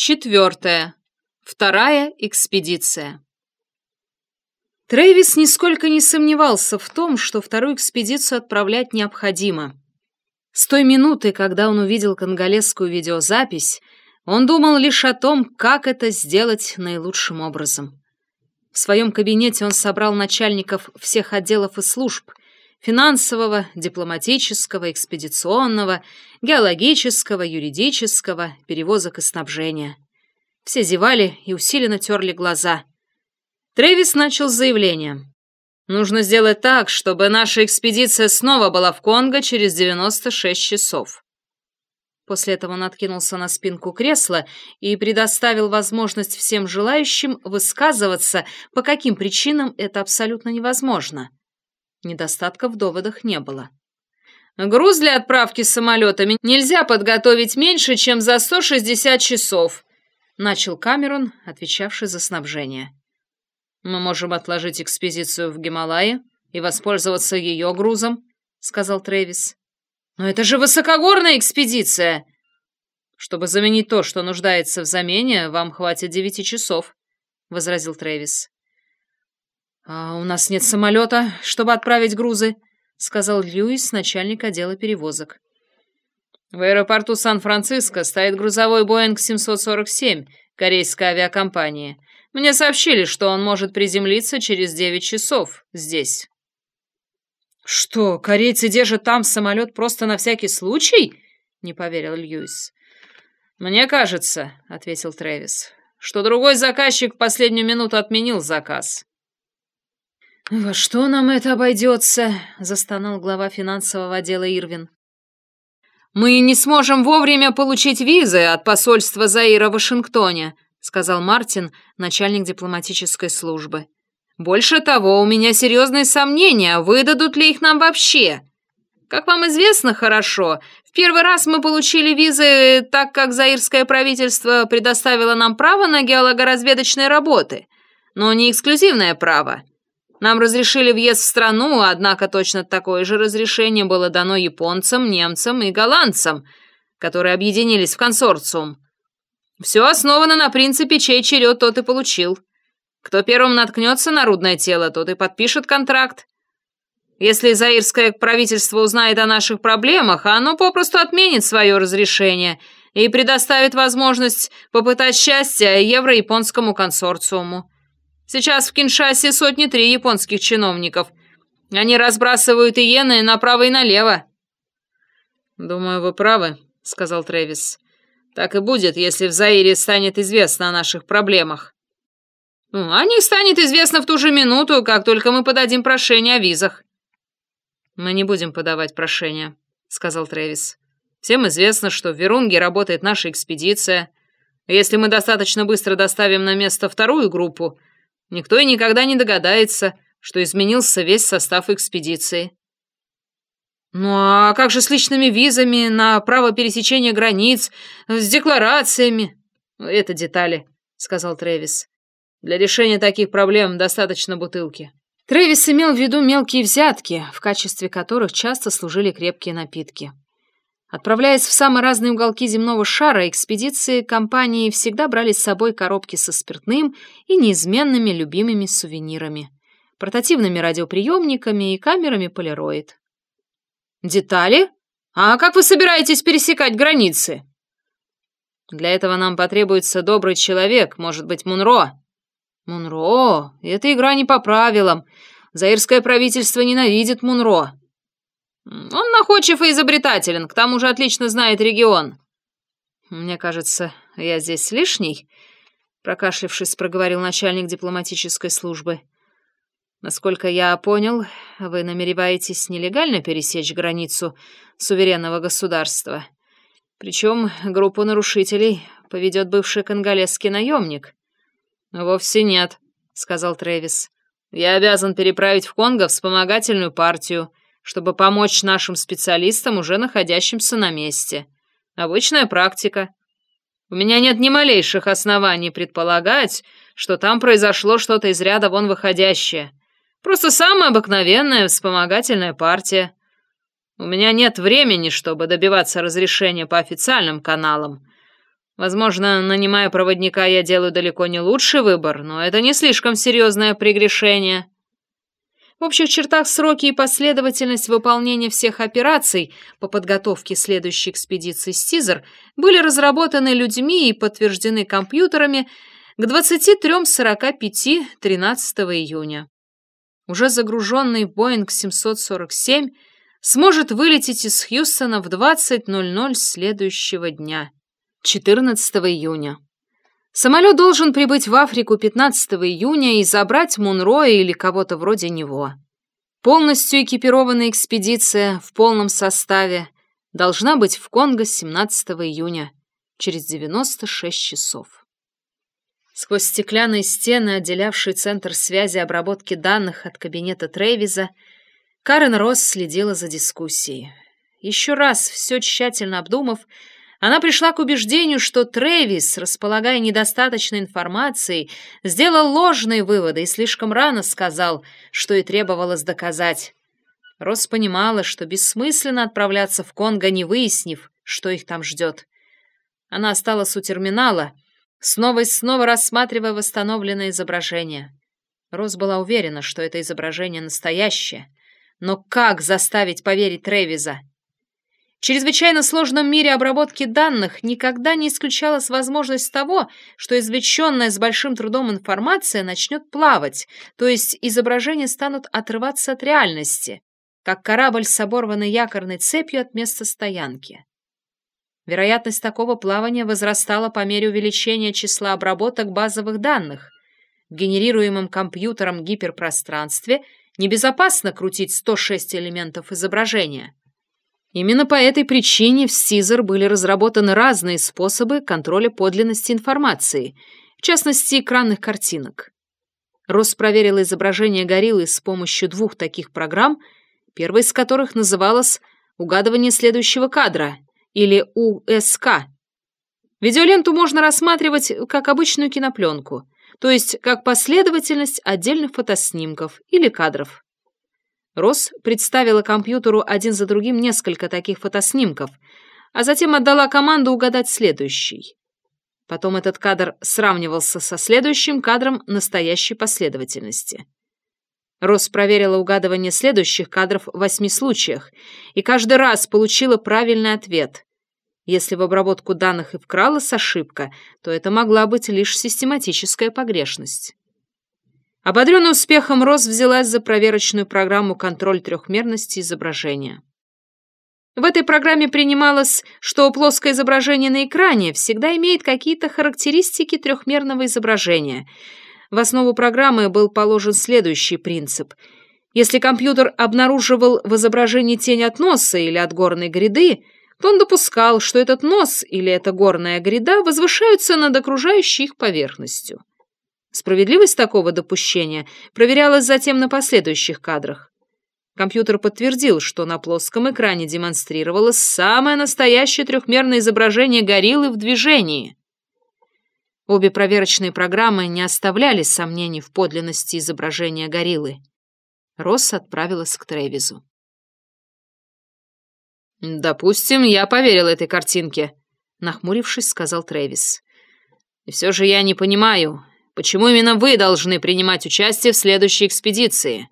Четвертое. Вторая экспедиция. Трэвис нисколько не сомневался в том, что вторую экспедицию отправлять необходимо. С той минуты, когда он увидел конголезскую видеозапись, он думал лишь о том, как это сделать наилучшим образом. В своем кабинете он собрал начальников всех отделов и служб — финансового, дипломатического, экспедиционного, геологического, юридического, перевозок и снабжения. Все зевали и усиленно терли глаза. Трэвис начал с заявления. «Нужно сделать так, чтобы наша экспедиция снова была в Конго через 96 часов». После этого он откинулся на спинку кресла и предоставил возможность всем желающим высказываться, по каким причинам это абсолютно невозможно. Недостатков в доводах не было. Груз для отправки самолетами нельзя подготовить меньше, чем за 160 часов, начал Камерон, отвечавший за снабжение. Мы можем отложить экспедицию в Гималайи и воспользоваться ее грузом, сказал Трэвис. Но это же высокогорная экспедиция. Чтобы заменить то, что нуждается в замене, вам хватит девяти часов, возразил Трэвис. А у нас нет самолета, чтобы отправить грузы, — сказал Льюис, начальник отдела перевозок. В аэропорту Сан-Франциско стоит грузовой Боинг 747 корейской авиакомпании. Мне сообщили, что он может приземлиться через 9 часов здесь. Что, корейцы держат там самолет просто на всякий случай? Не поверил Льюис. Мне кажется, ответил Трэвис, что другой заказчик в последнюю минуту отменил заказ. «Во что нам это обойдется?» — застонал глава финансового отдела Ирвин. «Мы не сможем вовремя получить визы от посольства Заира в Вашингтоне», — сказал Мартин, начальник дипломатической службы. «Больше того, у меня серьезные сомнения, выдадут ли их нам вообще. Как вам известно хорошо, в первый раз мы получили визы, так как заирское правительство предоставило нам право на геологоразведочные работы, но не эксклюзивное право». Нам разрешили въезд в страну, однако точно такое же разрешение было дано японцам, немцам и голландцам, которые объединились в консорциум. Все основано на принципе «чей черед, тот и получил». Кто первым наткнется на рудное тело, тот и подпишет контракт. Если заирское правительство узнает о наших проблемах, оно попросту отменит свое разрешение и предоставит возможность попытать счастье евро-японскому консорциуму. Сейчас в Киншасе сотни три японских чиновников. Они разбрасывают иены направо и налево». «Думаю, вы правы», — сказал Трэвис. «Так и будет, если в Заире станет известно о наших проблемах». Ну, «О них станет известно в ту же минуту, как только мы подадим прошение о визах». «Мы не будем подавать прошение», — сказал Трэвис. «Всем известно, что в Верунге работает наша экспедиция. Если мы достаточно быстро доставим на место вторую группу, Никто и никогда не догадается, что изменился весь состав экспедиции. «Ну а как же с личными визами на право пересечения границ, с декларациями?» «Это детали», — сказал Трэвис. «Для решения таких проблем достаточно бутылки». Трэвис имел в виду мелкие взятки, в качестве которых часто служили крепкие напитки. Отправляясь в самые разные уголки земного шара, экспедиции компании всегда брали с собой коробки со спиртным и неизменными любимыми сувенирами, портативными радиоприемниками и камерами полироид. «Детали? А как вы собираетесь пересекать границы?» «Для этого нам потребуется добрый человек, может быть, Мунро». «Мунро? Эта игра не по правилам. Заирское правительство ненавидит Мунро». Он находчив и изобретателен, к тому же отлично знает регион. Мне кажется, я здесь лишний, прокашлявшись, проговорил начальник дипломатической службы. Насколько я понял, вы намереваетесь нелегально пересечь границу суверенного государства. Причем группу нарушителей поведет бывший конголезский наемник. Вовсе нет, сказал Трэвис. Я обязан переправить в Конго вспомогательную партию — чтобы помочь нашим специалистам, уже находящимся на месте. Обычная практика. У меня нет ни малейших оснований предполагать, что там произошло что-то из ряда вон выходящее. Просто самая обыкновенная вспомогательная партия. У меня нет времени, чтобы добиваться разрешения по официальным каналам. Возможно, нанимая проводника, я делаю далеко не лучший выбор, но это не слишком серьезное прегрешение. В общих чертах сроки и последовательность выполнения всех операций по подготовке следующей экспедиции «Стизер» были разработаны людьми и подтверждены компьютерами к 23.45 13 июня. Уже загруженный Boeing 747 сможет вылететь из Хьюстона в 20.00 следующего дня. 14 июня. Самолет должен прибыть в Африку 15 июня и забрать Мунроя или кого-то вроде него. Полностью экипированная экспедиция в полном составе должна быть в Конго 17 июня, через 96 часов. Сквозь стеклянные стены, отделявшие центр связи обработки данных от кабинета Трейвиза, Карен Росс следила за дискуссией. Еще раз, все тщательно обдумав, она пришла к убеждению, что Трэвис, располагая недостаточной информацией, сделал ложные выводы и слишком рано сказал, что и требовалось доказать. Росс понимала, что бессмысленно отправляться в Конго, не выяснив, что их там ждет. Она осталась у терминала, снова и снова рассматривая восстановленное изображение. Росс была уверена, что это изображение настоящее. Но как заставить поверить Тревиза? Чрезвычайно сложном мире обработки данных никогда не исключалась возможность того, что извлеченная с большим трудом информация начнет плавать, то есть изображения станут отрываться от реальности, как корабль с оборванной якорной цепью от места стоянки. Вероятность такого плавания возрастала по мере увеличения числа обработок базовых данных. В генерируемом компьютером гиперпространстве небезопасно крутить 106 элементов изображения – Именно по этой причине в Сизер были разработаны разные способы контроля подлинности информации, в частности, экранных картинок. Росс проверила изображение гориллы с помощью двух таких программ, первая из которых называлась «Угадывание следующего кадра» или УСК. Видеоленту можно рассматривать как обычную кинопленку, то есть как последовательность отдельных фотоснимков или кадров. Росс представила компьютеру один за другим несколько таких фотоснимков, а затем отдала команду угадать следующий. Потом этот кадр сравнивался со следующим кадром настоящей последовательности. Росс проверила угадывание следующих кадров в восьми случаях и каждый раз получила правильный ответ. Если в обработку данных и вкралась ошибка, то это могла быть лишь систематическая погрешность. Ободренный успехом, Рос взялась за проверочную программу «Контроль трехмерности изображения». В этой программе принималось, что плоское изображение на экране всегда имеет какие-то характеристики трехмерного изображения. В основу программы был положен следующий принцип. Если компьютер обнаруживал в изображении тень от носа или от горной гряды, то он допускал, что этот нос или эта горная гряда возвышаются над окружающей их поверхностью. Справедливость такого допущения проверялась затем на последующих кадрах. Компьютер подтвердил, что на плоском экране демонстрировалось самое настоящее трехмерное изображение гориллы в движении. Обе проверочные программы не оставляли сомнений в подлинности изображения гориллы. Росс отправилась к Тревизу. «Допустим, я поверил этой картинке», — нахмурившись, сказал Трэвис. «И все же я не понимаю, Почему именно вы должны принимать участие в следующей экспедиции?»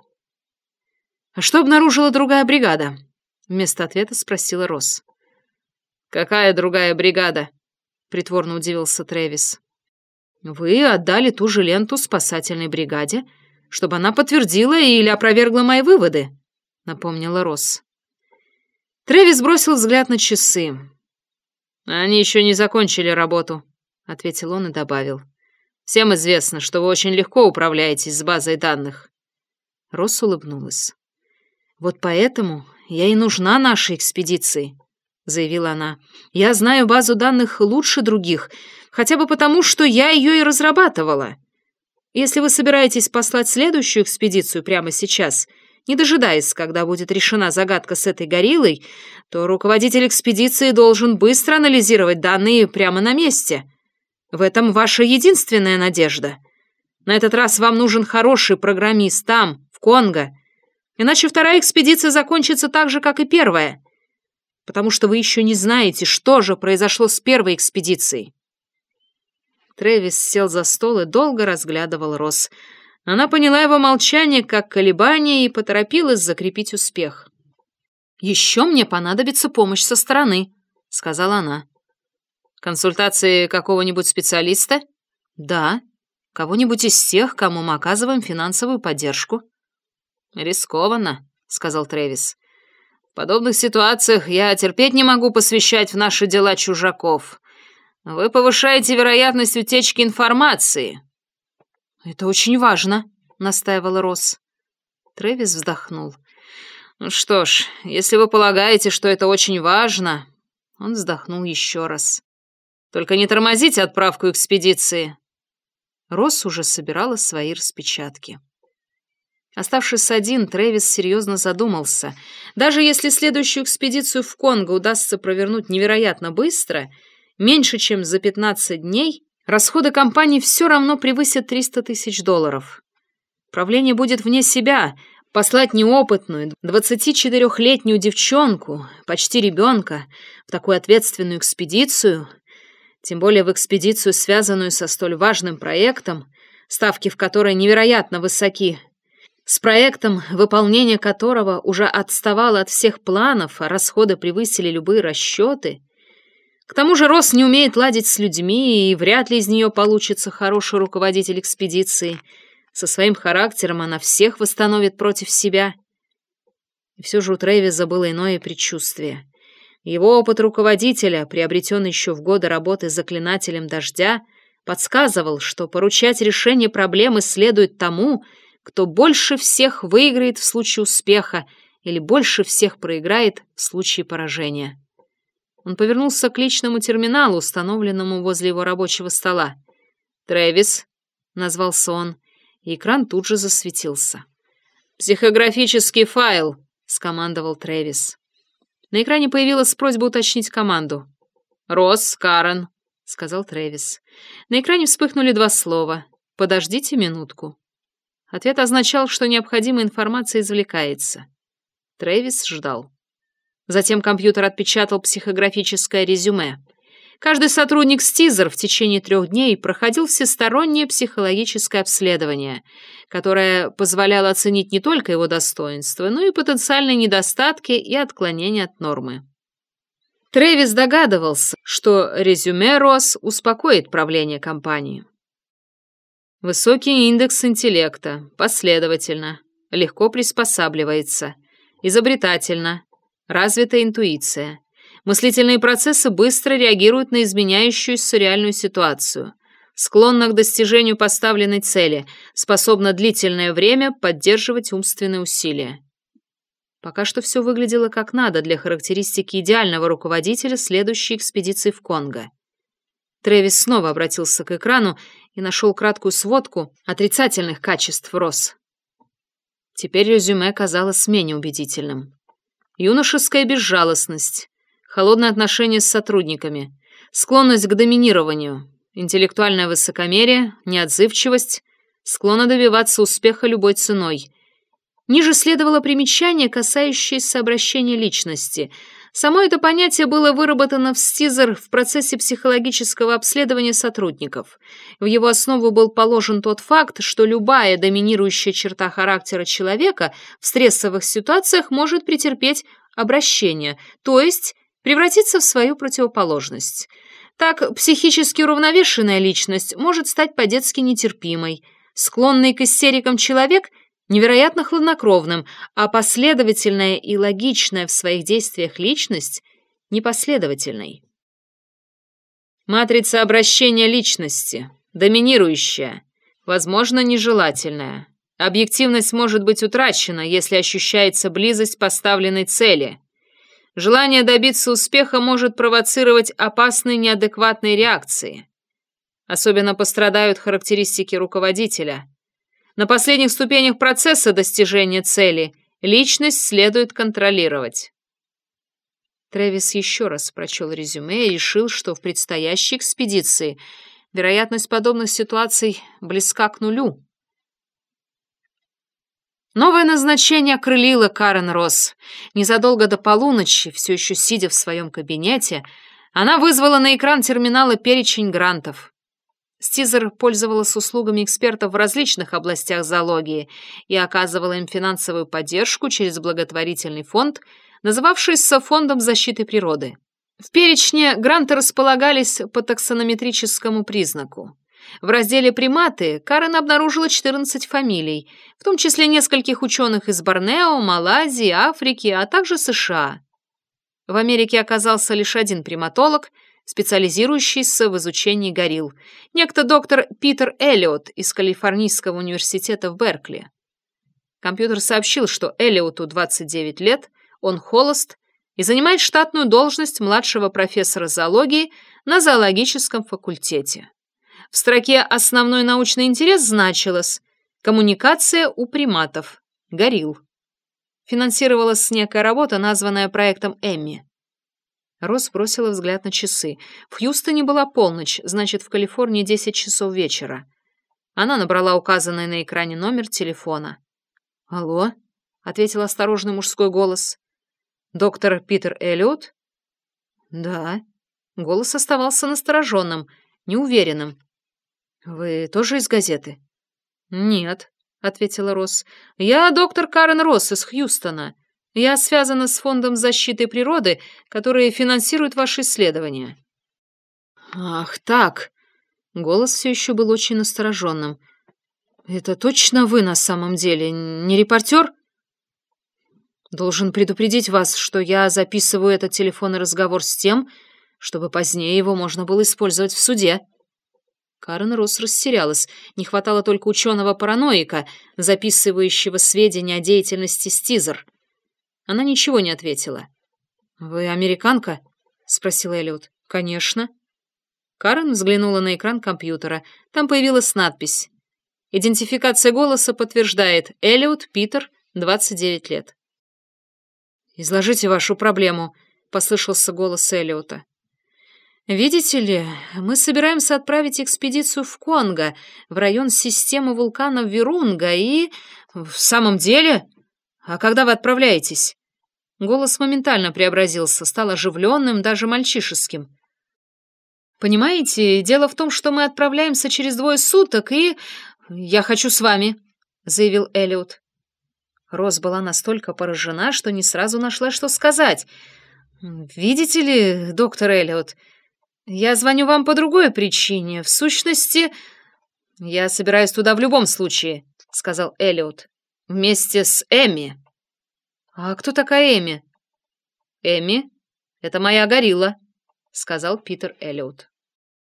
«А что обнаружила другая бригада?» Вместо ответа спросила Росс. «Какая другая бригада?» Притворно удивился Трэвис. «Вы отдали ту же ленту спасательной бригаде, чтобы она подтвердила или опровергла мои выводы», напомнила Росс. Трэвис бросил взгляд на часы. «Они еще не закончили работу», — ответил он и добавил. Всем известно, что вы очень легко управляетесь с базой данных». Росс улыбнулась. «Вот поэтому я и нужна нашей экспедиции», — заявила она. «Я знаю базу данных лучше других, хотя бы потому, что я ее и разрабатывала. Если вы собираетесь послать следующую экспедицию прямо сейчас, не дожидаясь, когда будет решена загадка с этой гориллой, то руководитель экспедиции должен быстро анализировать данные прямо на месте». В этом ваша единственная надежда. На этот раз вам нужен хороший программист там, в Конго. Иначе вторая экспедиция закончится так же, как и первая. Потому что вы еще не знаете, что же произошло с первой экспедицией. Трэвис сел за стол и долго разглядывал Росс. Она поняла его молчание как колебание и поторопилась закрепить успех. «Еще мне понадобится помощь со стороны», — сказала она. «Консультации какого-нибудь специалиста?» «Да. Кого-нибудь из тех, кому мы оказываем финансовую поддержку». «Рискованно», — сказал Трэвис. «В подобных ситуациях я терпеть не могу посвящать в наши дела чужаков. Вы повышаете вероятность утечки информации». «Это очень важно», — настаивала Росс. Трэвис вздохнул. «Ну что ж, если вы полагаете, что это очень важно...» Он вздохнул еще раз. «Только не тормозите отправку экспедиции». Росс уже собирала свои распечатки. Оставшись один, Трэвис серьезно задумался. Даже если следующую экспедицию в Конго удастся провернуть невероятно быстро — меньше чем за 15 дней, расходы компании все равно превысят 300 тысяч долларов. Правление будет вне себя, послать неопытную, 24-летнюю девчонку, почти ребенка, в такую ответственную экспедицию, тем более в экспедицию, связанную со столь важным проектом, ставки в которой невероятно высоки, с проектом, выполнение которого уже отставало от всех планов, а расходы превысили любые расчеты, к тому же Рос не умеет ладить с людьми, и вряд ли из нее получится хороший руководитель экспедиции. Со своим характером она всех восстановит против себя. И все же у Трэвиза было иное предчувствие. Его опыт руководителя, приобретенный еще в годы работы заклинателем дождя, подсказывал, что поручать решение проблемы следует тому, кто больше всех выиграет в случае успеха или больше всех проиграет в случае поражения. Он повернулся к личному терминалу, установленному возле его рабочего стола. «Трэвис», — назвался он, и экран тут же засветился. «Психографический файл», — скомандовал Трэвис. На экране появилась просьба уточнить команду. «Росс, Карен», — сказал Трэвис. На экране вспыхнули два слова. «Подождите минутку». Ответ означал, что необходимая информация извлекается. Трэвис ждал. Затем компьютер отпечатал психографическое резюме. Каждый сотрудник Стизер в течение трех дней проходил всестороннее психологическое обследование, которое позволяло оценить не только его достоинства, но и потенциальные недостатки и отклонения от нормы. Трэвис догадывался, что резюме Рос успокоит правление компании. Высокий индекс интеллекта, последовательно, легко приспосабливается, изобретательно, Развитая интуиция. Мыслительные процессы быстро реагируют на изменяющуюся реальную ситуацию. Склонна к достижению поставленной цели, способна длительное время поддерживать умственные усилия. Пока что все выглядело как надо для характеристики идеального руководителя следующей экспедиции в Конго. Трэвис снова обратился к экрану и нашел краткую сводку отрицательных качеств Росс. Теперь резюме казалось менее убедительным. Юношеская безжалостность, холодное отношение с сотрудниками, склонность к доминированию, интеллектуальное высокомерие, неотзывчивость, склонна добиваться успеха любой ценой. Ниже следовало примечание, касающееся обращения личности — Само это понятие было выработано в СТИЗер в процессе психологического обследования сотрудников. В его основу был положен тот факт, что любая доминирующая черта характера человека в стрессовых ситуациях может претерпеть обращение, то есть превратиться в свою противоположность. Так, психически уравновешенная личность может стать по-детски нетерпимой. Склонный к истерикам человек – невероятно хладнокровным, а последовательная и логичная в своих действиях личность — непоследовательной. Матрица обращения личности, доминирующая, возможно, нежелательная. Объективность может быть утрачена, если ощущается близость поставленной цели. Желание добиться успеха может провоцировать опасные неадекватные реакции. Особенно пострадают характеристики руководителя — на последних ступенях процесса достижения цели личность следует контролировать. Трэвис еще раз прочел резюме и решил, что в предстоящей экспедиции вероятность подобных ситуаций близка к нулю. Новое назначение окрылило Карен Росс. Незадолго до полуночи, все еще сидя в своем кабинете, она вызвала на экран терминала перечень грантов. Стизер пользовалась услугами экспертов в различных областях зоологии и оказывала им финансовую поддержку через благотворительный фонд, называвшийся Фондом защиты природы. В перечне гранты располагались по таксонометрическому признаку. В разделе «Приматы» Карен обнаружила 14 фамилий, в том числе нескольких ученых из Борнео, Малайзии, Африки, а также США. В Америке оказался лишь один приматолог, специализирующийся в изучении горилл, некто доктор Питер Эллиот из Калифорнийского университета в Беркли. Компьютер сообщил, что Эллиоту 29 лет, он холост и занимает штатную должность младшего профессора зоологии на зоологическом факультете. В строке «Основной научный интерес» значилось «Коммуникация у приматов. Горилл». Финансировалась некая работа, названная проектом Эмми. Росс бросила взгляд на часы. В Хьюстоне была полночь, значит, в Калифорнии 10 часов вечера. Она набрала указанный на экране номер телефона. «Алло?» — ответил осторожный мужской голос. «Доктор Питер Эллиот?» «Да». Голос оставался настороженным, неуверенным. «Вы тоже из газеты?» «Нет», — ответила Росс. «Я доктор Карен Росс из Хьюстона. Я связана с Фондом защиты природы, который финансирует ваши исследования». «Ах, так!» Голос все еще был очень настороженным. «Это точно вы на самом деле, не репортер?» «Должен предупредить вас, что я записываю этот телефонный разговор с тем, чтобы позднее его можно было использовать в суде». Карен Росс растерялась. Не хватало только ученого-параноика, записывающего сведения о деятельности Стизер. Она ничего не ответила. «Вы американка?» — спросил Эллиот. «Конечно». Карен взглянула на экран компьютера. Там появилась надпись. Идентификация голоса подтверждает Эллиот Питер, 29 лет. «Изложите вашу проблему», — послышался голос Эллиота. «Видите ли, мы собираемся отправить экспедицию в Конго, в район системы вулкана Вирунга, и... В самом деле? А когда вы отправляетесь?» Голос моментально преобразился, стал оживленным, даже мальчишеским. «Понимаете, дело в том, что мы отправляемся через двое суток, и... Я хочу с вами», — заявил Эллиот. Рос была настолько поражена, что не сразу нашла, что сказать. «Видите ли, доктор Эллиот, я звоню вам по другой причине. В сущности, я собираюсь туда в любом случае, сказал Эллиот. Вместе с Эми. А кто такая Эми? Эми — это моя горилла, сказал Питер Эллиот.